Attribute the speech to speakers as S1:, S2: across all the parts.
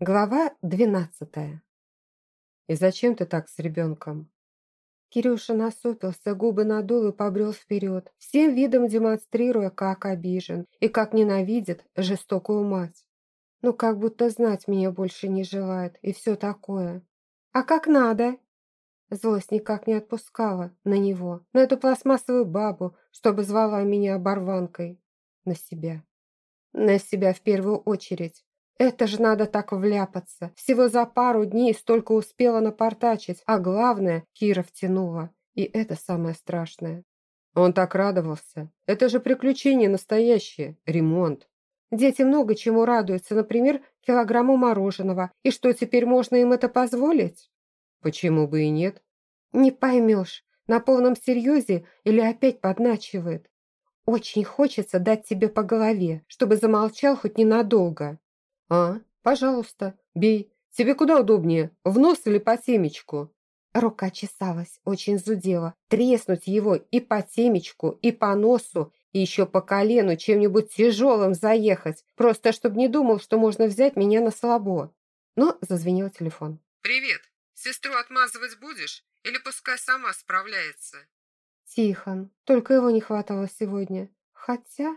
S1: Глава двенадцатая. «И зачем ты так с ребенком?» Кирюша насупился, губы надул и побрел вперед, всем видом демонстрируя, как обижен и как ненавидит жестокую мать. Ну, как будто знать меня больше не желает, и все такое. «А как надо?» Злость никак не отпускала на него, на эту пластмассовую бабу, чтобы звала меня оборванкой. На себя. На себя в первую очередь. Это же надо так вляпаться. Всего за пару дней столько успела напортачить, а главное, Кира втянула. И это самое страшное. Он так радовался. Это же приключение настоящее, ремонт. Дети много чему радуются, например, килограмму мороженого. И что, теперь можно им это позволить? Почему бы и нет? Не поймешь, на полном серьезе или опять подначивает. Очень хочется дать тебе по голове, чтобы замолчал хоть ненадолго. «А, пожалуйста, бей. Тебе куда удобнее, в нос или по темечку?» Рука чесалась, очень зудела. Треснуть его и по темечку, и по носу, и еще по колену чем-нибудь тяжелым заехать, просто чтобы не думал, что можно взять меня на слабо. Но зазвенел телефон.
S2: «Привет. Сестру отмазывать будешь? Или пускай сама справляется?»
S1: Тихон. Только его не хватало сегодня. Хотя...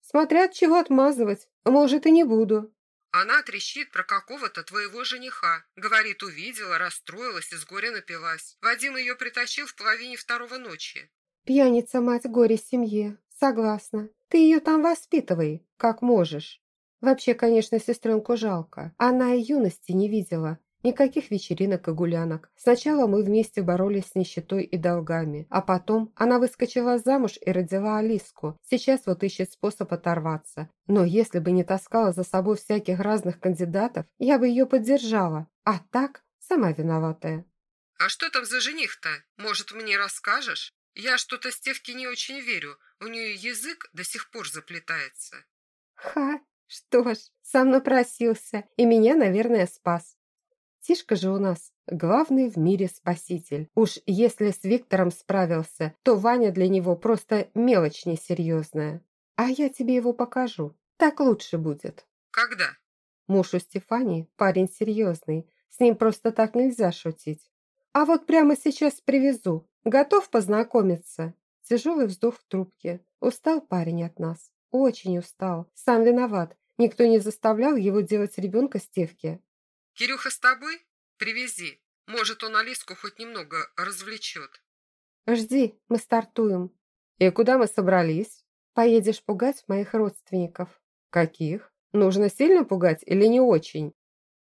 S1: Смотря от чего отмазывать. Может, и не буду.
S2: Она трещит про какого-то твоего жениха. Говорит, увидела, расстроилась и с горя напилась. Вадим ее притащил в половине второго ночи.
S1: Пьяница, мать горе семье. Согласна. Ты ее там воспитывай, как можешь. Вообще, конечно, сестренку жалко. Она и юности не видела. Никаких вечеринок и гулянок. Сначала мы вместе боролись с нищетой и долгами, а потом она выскочила замуж и родила Алиску. Сейчас вот ищет способ оторваться. Но если бы не таскала за собой всяких разных кандидатов, я бы ее поддержала. А так, сама виноватая.
S2: «А что там за жених-то? Может, мне расскажешь? Я что-то Стевке не очень верю. У нее язык до сих пор заплетается».
S1: «Ха, что ж, сам напросился и меня, наверное, спас. Тишка же у нас главный в мире спаситель. Уж если с Виктором справился, то Ваня для него просто мелочь несерьезная. А я тебе его покажу. Так лучше будет.
S2: Когда?
S1: Муж у Стефании парень серьезный. С ним просто так нельзя шутить. А вот прямо сейчас привезу. Готов познакомиться? Тяжелый вздох в трубке. Устал парень от нас. Очень устал. Сам виноват. Никто не заставлял его делать ребенка Стевке.
S2: Кирюха с тобой? Привези. Может, он Алиску хоть немного развлечет.
S1: Жди, мы стартуем. И куда мы собрались? Поедешь пугать моих родственников. Каких? Нужно сильно пугать или не очень?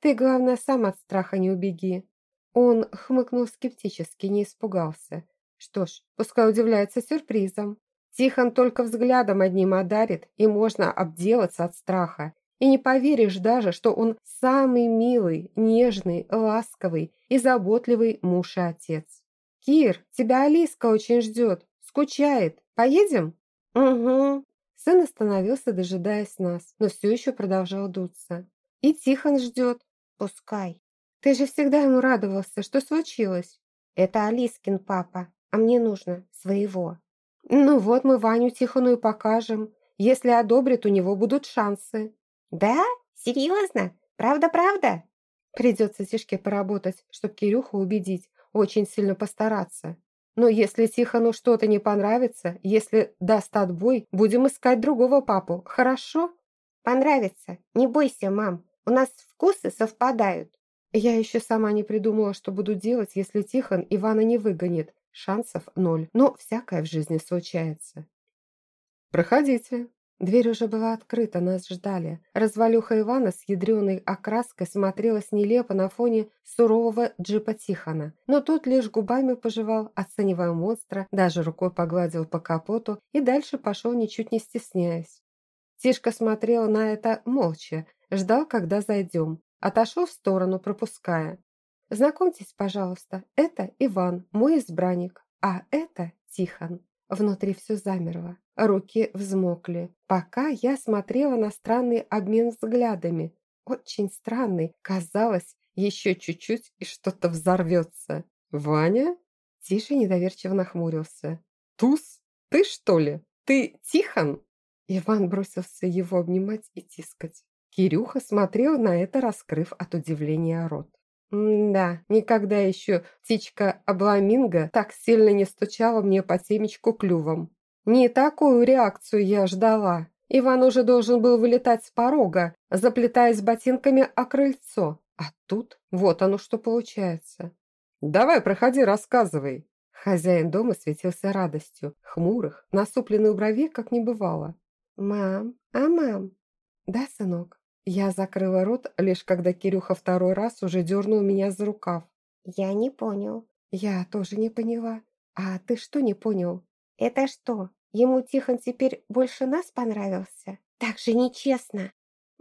S1: Ты, главное, сам от страха не убеги. Он хмыкнул скептически, не испугался. Что ж, пускай удивляется сюрпризом. Тихон только взглядом одним одарит, и можно обделаться от страха. И не поверишь даже, что он самый милый, нежный, ласковый и заботливый муж и отец. «Кир, тебя Алиска очень ждет, скучает. Поедем?» «Угу». Сын остановился, дожидаясь нас, но все еще продолжал дуться. «И Тихон ждет. Пускай. Ты же всегда ему радовался. Что случилось?» «Это Алискин папа, а мне нужно своего». «Ну вот мы Ваню Тихону и покажем. Если одобрит, у него будут шансы».
S3: «Да? Серьезно? Правда-правда?»
S1: Придется Тишке поработать, чтобы Кирюху убедить, очень сильно постараться. Но если Тихону что-то не понравится, если даст отбой, будем искать другого папу, хорошо?
S3: Понравится. Не бойся, мам. У нас вкусы совпадают.
S1: Я еще сама не придумала, что буду делать, если Тихон Ивана не выгонит. Шансов ноль, но всякое в жизни случается. «Проходите», Дверь уже была открыта, нас ждали. Развалюха Ивана с ядреной окраской смотрелась нелепо на фоне сурового джипа Тихона. Но тут лишь губами пожевал, оценивая монстра, даже рукой погладил по капоту и дальше пошел, ничуть не стесняясь. Тишка смотрел на это молча, ждал, когда зайдем. Отошел в сторону, пропуская. «Знакомьтесь, пожалуйста, это Иван, мой избранник, а это Тихон». Внутри все замерло. Руки взмокли, пока я смотрела на странный обмен взглядами. Очень странный. Казалось, еще чуть-чуть и что-то взорвется. «Ваня?» Тише недоверчиво нахмурился. «Туз? Ты что ли? Ты Тихон?» Иван бросился его обнимать и тискать. Кирюха смотрел на это, раскрыв от удивления рот. Да, никогда еще птичка Абламинго так сильно не стучала мне по темечку клювом. Не такую реакцию я ждала. Иван уже должен был вылетать с порога, заплетаясь ботинками о крыльцо. А тут вот оно что получается. «Давай, проходи, рассказывай». Хозяин дома светился радостью, хмурых, насупленных бровей, как не бывало.
S3: «Мам, а мам?»
S1: «Да, сынок?» Я закрыла рот, лишь когда Кирюха второй раз уже дернул меня за рукав.
S3: «Я не понял».
S1: «Я тоже не поняла. А ты что не понял?»
S3: «Это что, ему Тихон теперь больше нас понравился? Так же нечестно!»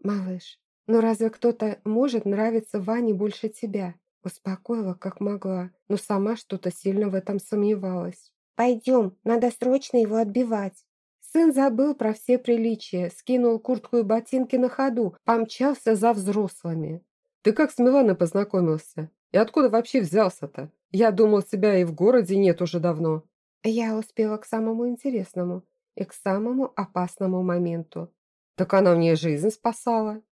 S1: «Малыш, ну разве кто-то может нравиться Ване больше тебя?» Успокоила, как могла, но сама что-то сильно в этом сомневалась.
S3: «Пойдем, надо срочно его отбивать».
S1: Сын забыл про все приличия, скинул куртку и ботинки на ходу, помчался за взрослыми. «Ты как с Миланой познакомился? И откуда вообще взялся-то? Я думал, тебя и в городе нет уже давно». Я успела к самому интересному и к самому опасному моменту. Так она мне жизнь спасала.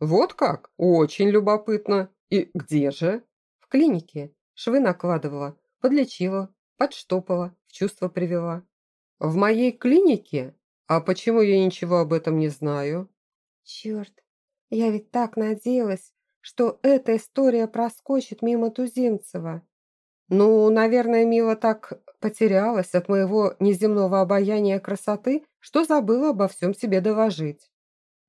S1: Вот как? Очень любопытно. И где же? В клинике. Швы накладывала, подлечила, подштопала, в чувство привела. В моей клинике? А почему я ничего об этом не знаю? Черт, я ведь так надеялась, что эта история проскочит мимо Туземцева. Ну, наверное, Мила так потерялась от моего неземного обаяния красоты, что забыла обо всем себе доложить.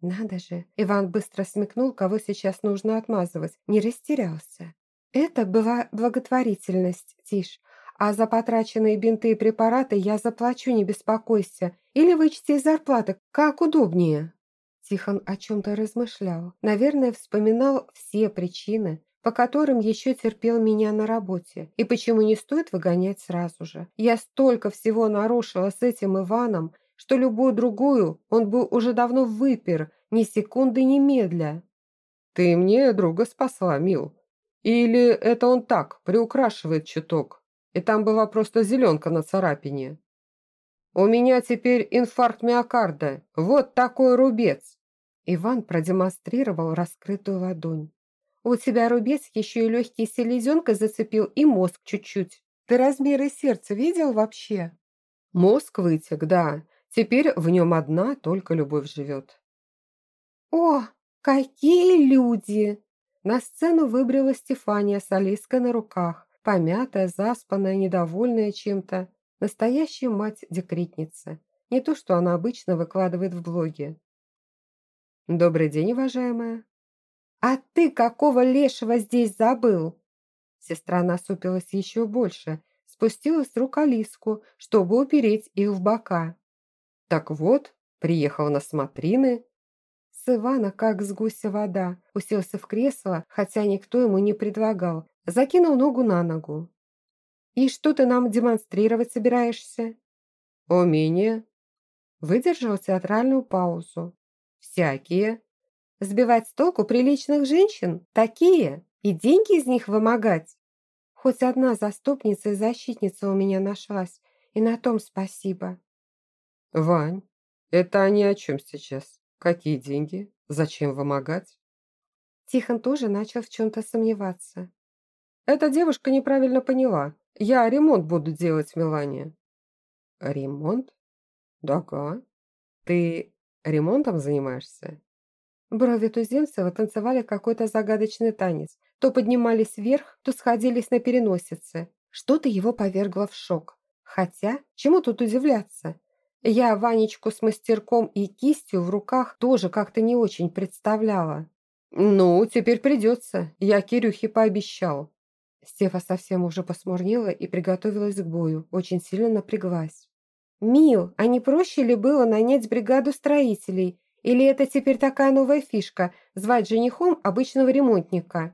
S1: Надо же, Иван быстро смекнул, кого сейчас нужно отмазывать, не растерялся. Это была благотворительность, Тиш, а за потраченные бинты и препараты я заплачу, не беспокойся, или вычти из зарплаты, как удобнее. Тихон о чем-то размышлял, наверное, вспоминал все причины, по которым еще терпел меня на работе, и почему не стоит выгонять сразу же. Я столько всего нарушила с этим Иваном, что любую другую он бы уже давно выпер, ни секунды ни медля. «Ты мне друга спасла, Мил. Или это он так, приукрашивает чуток, и там была просто зеленка на царапине?» «У меня теперь инфаркт миокарда, вот такой рубец!» Иван продемонстрировал раскрытую ладонь. У тебя рубец еще и легкие селезенкой зацепил, и мозг чуть-чуть. Ты размеры сердца видел вообще? Мозг вытек, да. Теперь в нем одна только любовь живет.
S3: О, какие люди!
S1: На сцену выбрела Стефания с Алиской на руках, помятая, заспанная, недовольная чем-то. Настоящая мать-декретница. Не то, что она обычно выкладывает в блоге. «Добрый день, уважаемая!»
S3: «А ты какого лешего здесь забыл?»
S1: Сестра насупилась еще больше, спустила с рук Алиску, чтобы упереть их в бока. «Так вот, приехал на смотрины». С Ивана, как с гуся вода, уселся в кресло, хотя никто ему не предлагал, закинул ногу на ногу. «И что ты нам демонстрировать собираешься?» «Умение». Выдержал театральную паузу. «Всякие».
S3: Сбивать с толку приличных женщин? Такие? И деньги из них вымогать? Хоть одна заступница и защитница у меня нашлась, и на том спасибо.
S1: Вань, это они о чем сейчас? Какие деньги? Зачем вымогать? Тихон тоже начал в чем-то сомневаться. Эта девушка неправильно поняла. Я ремонт буду делать в Милане. Ремонт? Дага. Ты ремонтом занимаешься? Брови Туземцева танцевали какой-то загадочный танец. То поднимались вверх, то сходились на переносице. Что-то его повергло в шок. Хотя, чему тут удивляться? Я Ванечку с мастерком и кистью в руках тоже как-то не очень представляла. «Ну, теперь придется. Я Кирюхе пообещал». Стефа совсем уже посмурнела и приготовилась к бою, очень сильно напряглась.
S3: «Мил, а не проще ли было нанять бригаду строителей или это теперь такая новая фишка – звать женихом обычного ремонтника?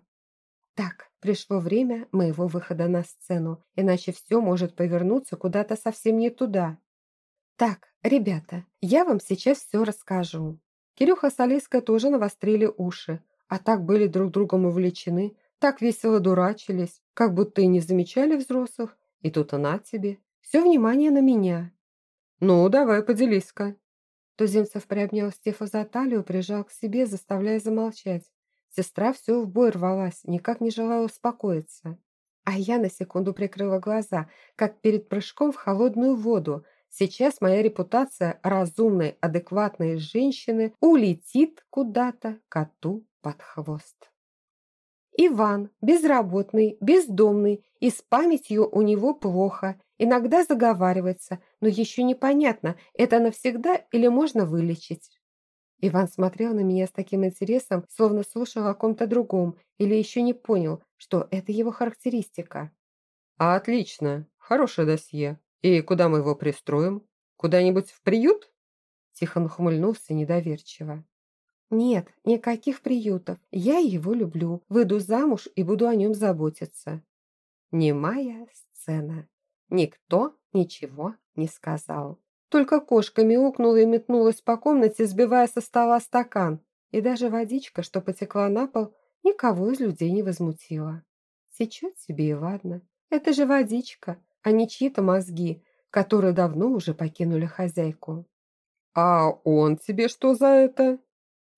S1: Так, пришло время моего выхода на сцену, иначе все может повернуться куда-то совсем не туда. Так, ребята, я вам сейчас все расскажу. Кирюха с Алиской тоже навострили уши, а так были друг другом увлечены, так весело дурачились, как будто и не замечали взрослых, и тут она тебе. Все внимание на меня. Ну, давай, поделись-ка. Туземцев приобнял Стефа за талию, прижал к себе, заставляя замолчать. Сестра все в бой рвалась, никак не желала успокоиться. А я на секунду прикрыла глаза, как перед прыжком в холодную воду. Сейчас моя репутация разумной, адекватной женщины улетит куда-то коту под хвост. Иван, безработный, бездомный, и с памятью у него плохо. Иногда заговаривается, но еще непонятно, это навсегда или можно вылечить. Иван смотрел на меня с таким интересом, словно слушал о ком-то другом, или еще не понял, что это его характеристика.
S2: «А отлично, хорошее досье. И куда мы его пристроим? Куда-нибудь в приют?»
S1: Тихон ухмыльнулся недоверчиво. «Нет, никаких приютов. Я его люблю. Выйду замуж и буду о нем заботиться». Немая сцена. Никто ничего не сказал. Только кошка мяукнула и метнулась по комнате, сбивая со стола стакан. И даже водичка, что потекла на пол, никого из людей не возмутила. Сечет себе и ладно. Это же водичка, а не чьи-то мозги, которые давно уже покинули хозяйку.
S2: «А он тебе что за это?»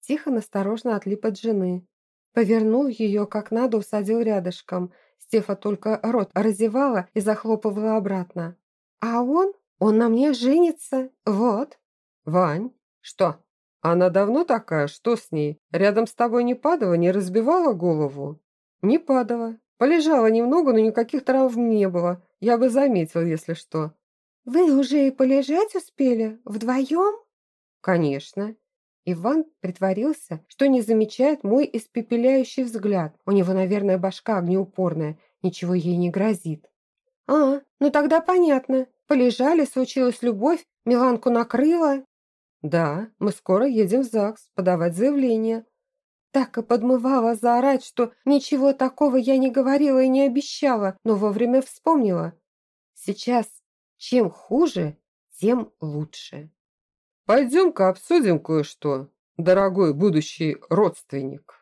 S1: Тихо осторожно отлип от жены. Повернул ее как надо, усадил рядышком. Стефа только рот разевала и захлопывала обратно. «А он? Он на мне женится? Вот!»
S2: «Вань, что? Она давно такая? Что с ней? Рядом с тобой не падала, не разбивала голову?»
S1: «Не падала. Полежала немного, но никаких травм не было. Я бы заметил, если что». «Вы уже и полежать успели? Вдвоем?» «Конечно. Иван притворился, что не замечает мой испепеляющий взгляд. У него, наверное, башка огнеупорная, ничего ей не грозит. «А, ну тогда понятно. Полежали, случилась любовь, Миланку накрыла». «Да, мы скоро едем в ЗАГС подавать заявление». Так и подмывала заорать, что ничего такого я не говорила и не обещала, но вовремя вспомнила. Сейчас чем хуже, тем лучше.
S2: Пойдем-ка обсудим кое-что, дорогой будущий родственник.